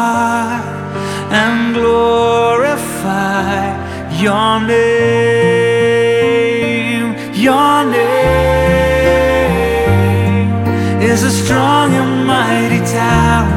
God and glorify your name. Your name is a strong and mighty tower.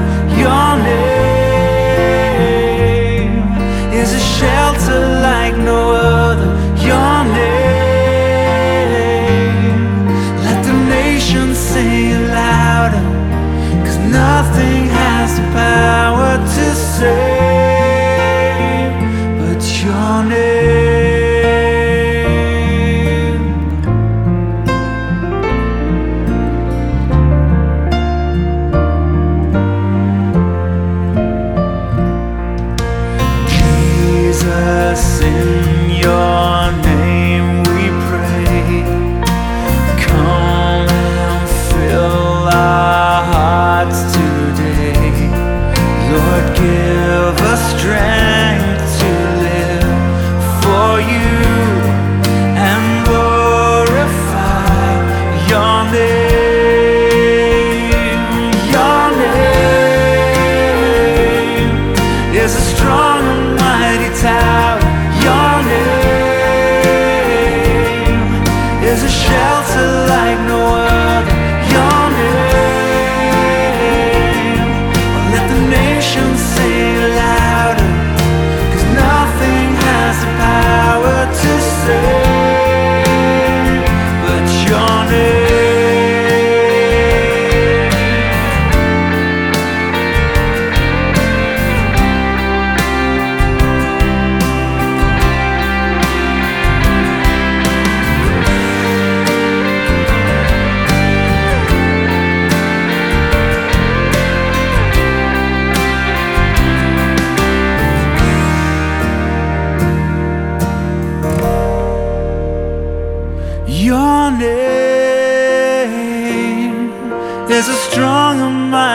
There's a shelter like no other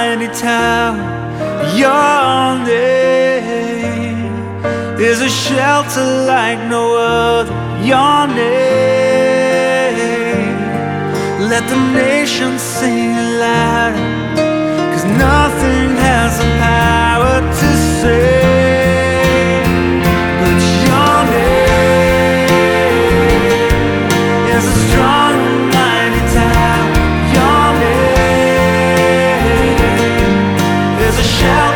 tiny town, your name is a shelter like no other. Your name, let the nation sing louder, cause nothing has the power to say. Yeah.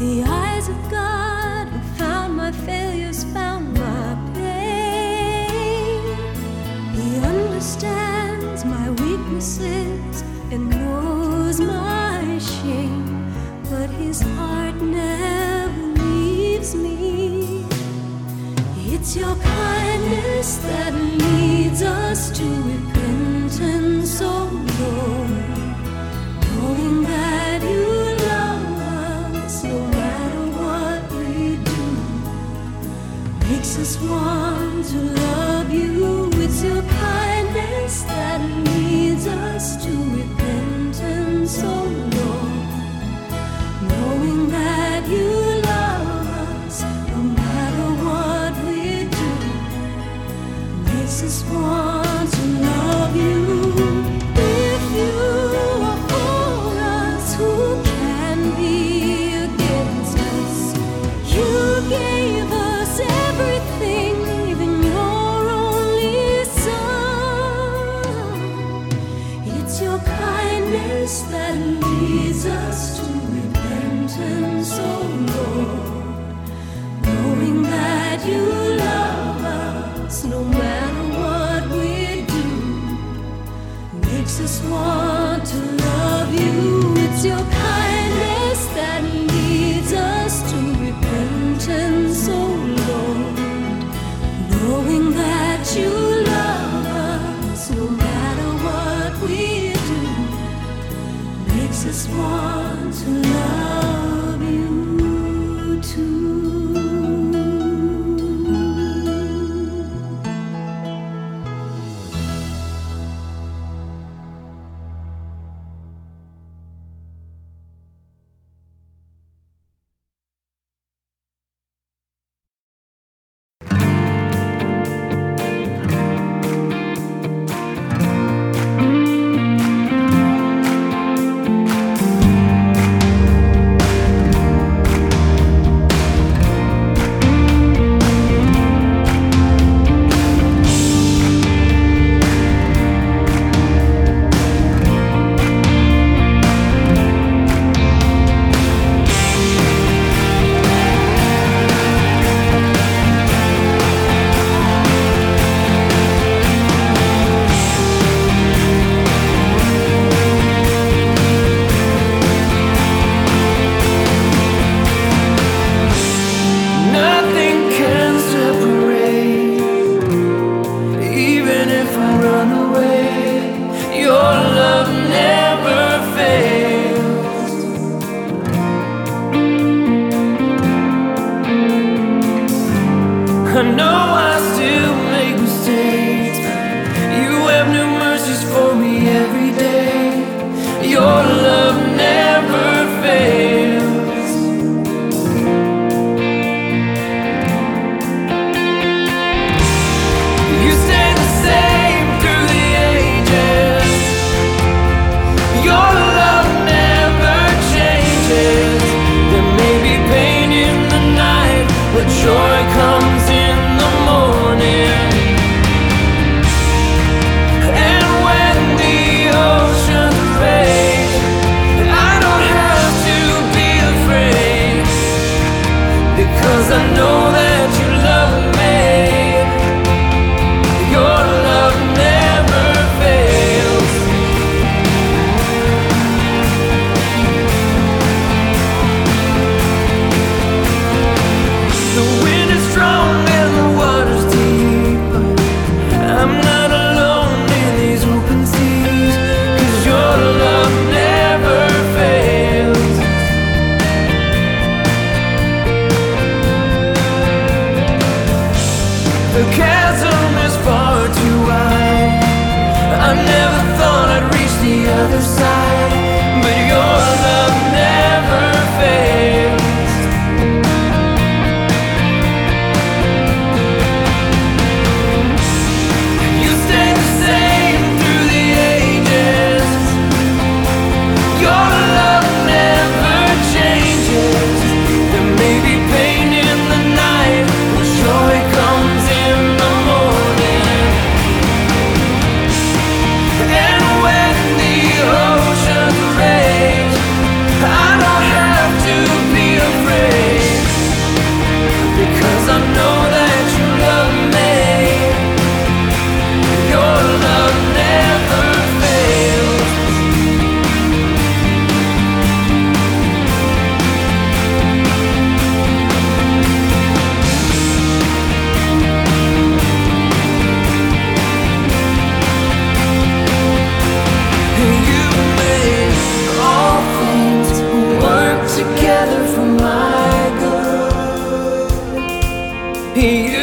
The eyes of God who found my failures, found my pain. He understands my weaknesses and knows my shame, but his heart never leaves me. It's your kindness that leads us to. one to love. your power. You